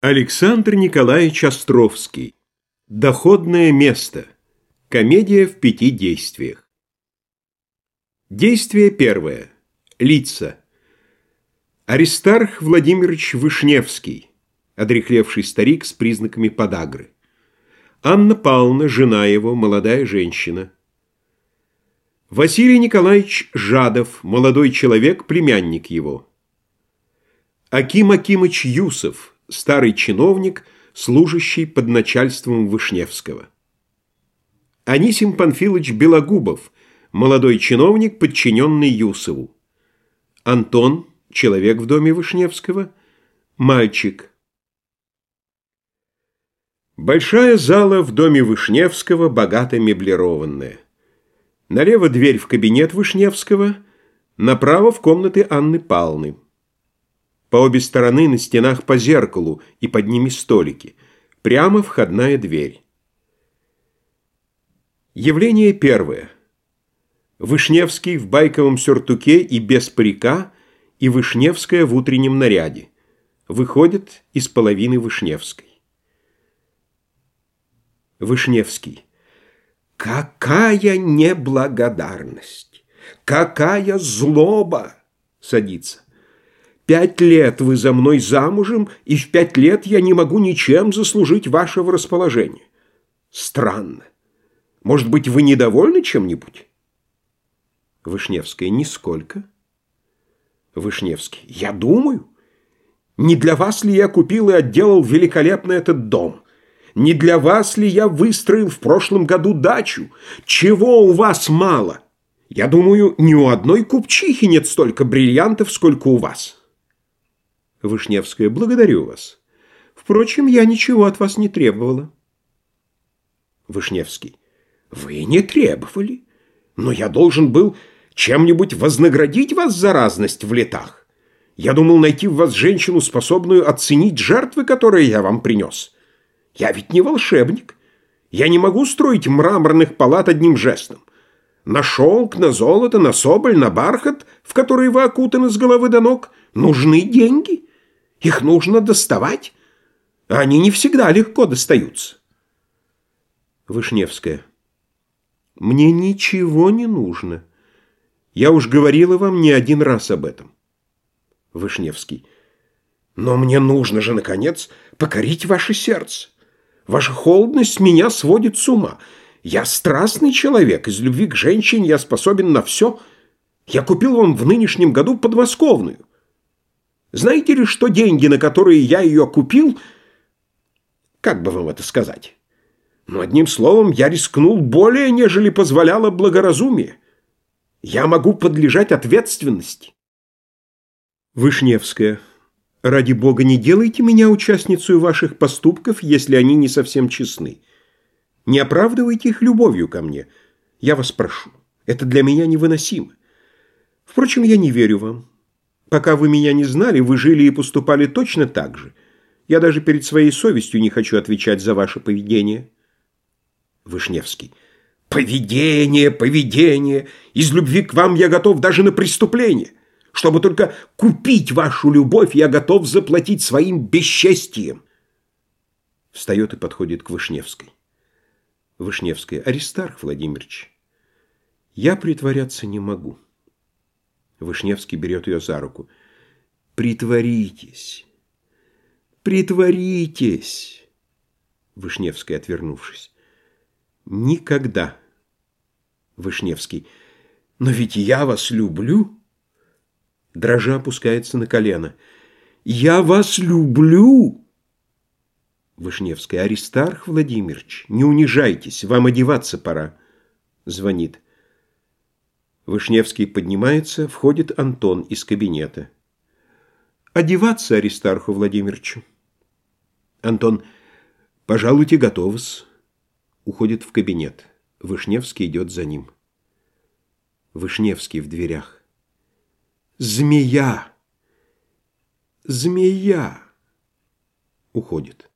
Александр Николаевич Островский. Доходное место. Комедия в пяти действиях. Действие первое. Лица. Аристарх Владимирович Вышневский, одрехлевший старик с признаками подагры. Анна Павловна, жена его, молодая женщина. Василий Николаевич Жадов, молодой человек, племянник его. Аким Акимыч Юсов, старый чиновник, служащий под начальством Вышневского. Анисим Панфилович Белогубов, молодой чиновник, подчиненный Юсову. Антон, человек в доме Вышневского, мальчик. Большая зала в доме Вышневского, богато меблированная. Налево дверь в кабинет Вышневского, направо в комнаты Анны Палны. По обе стороны на стенах по зеркалу и под ними столики. Прямо входная дверь. Явление первое. Вышневский в байковом сюртуке и без парика, и Вышневская в утреннем наряде. Выходит из половины Вышневской. Вышневский. Какая неблагодарность! Какая злоба! Садится. Пять лет вы за мной замужем, и в пять лет я не могу ничем заслужить вашего расположения. Странно. Может быть, вы недовольны чем-нибудь? Вышневская. Нисколько. Вышневский. Я думаю. Не для вас ли я купил и отделал великолепно этот дом? Не для вас ли я выстроил в прошлом году дачу? Чего у вас мало? Я думаю, ни у одной купчихи нет столько бриллиантов, сколько у вас. Вышневская, благодарю вас. Впрочем, я ничего от вас не требовала. Вышневский, вы не требовали, но я должен был чем-нибудь вознаградить вас за разность в летах. Я думал найти в вас женщину, способную оценить жертвы, которые я вам принес. Я ведь не волшебник. Я не могу строить мраморных палат одним жестом. На шелк, на золото, на соболь, на бархат, в который вы окутаны с головы до ног, нужны деньги. Их нужно доставать. А они не всегда легко достаются. Вышневская. Мне ничего не нужно. Я уж говорила вам не один раз об этом. Вышневский. Но мне нужно же, наконец, покорить ваше сердце. Ваша холодность меня сводит с ума. Я страстный человек, из любви к женщине я способен на все. Я купил вам в нынешнем году подмосковную. Знаете ли, что деньги, на которые я ее купил... Как бы вам это сказать? Но одним словом, я рискнул более, нежели позволяло благоразумие. Я могу подлежать ответственности. Вышневская. Ради бога, не делайте меня участницей ваших поступков, если они не совсем честны. Не оправдывайте их любовью ко мне. Я вас прошу. Это для меня невыносимо. Впрочем, я не верю вам. Пока вы меня не знали, вы жили и поступали точно так же. Я даже перед своей совестью не хочу отвечать за ваше поведение. Вышневский. Поведение, поведение. Из любви к вам я готов даже на преступление. Чтобы только купить вашу любовь, я готов заплатить своим бесчестием. Встает и подходит к Вышневской. Вышневская. Аристарх Владимирович, я притворяться не могу. Вышневский берет ее за руку. «Притворитесь! Притворитесь!» Вышневская, отвернувшись. «Никогда!» Вышневский. «Но ведь я вас люблю!» Дрожа опускается на колено. «Я вас люблю!» Вышневская. «Аристарх Владимирович, не унижайтесь, вам одеваться пора!» Звонит. Вышневский поднимается, входит Антон из кабинета. «Одеваться Аристарху Владимировичу». Антон, «Пожалуйте, готовы-с». Уходит в кабинет. Вышневский идет за ним. Вышневский в дверях. «Змея! Змея!» Уходит.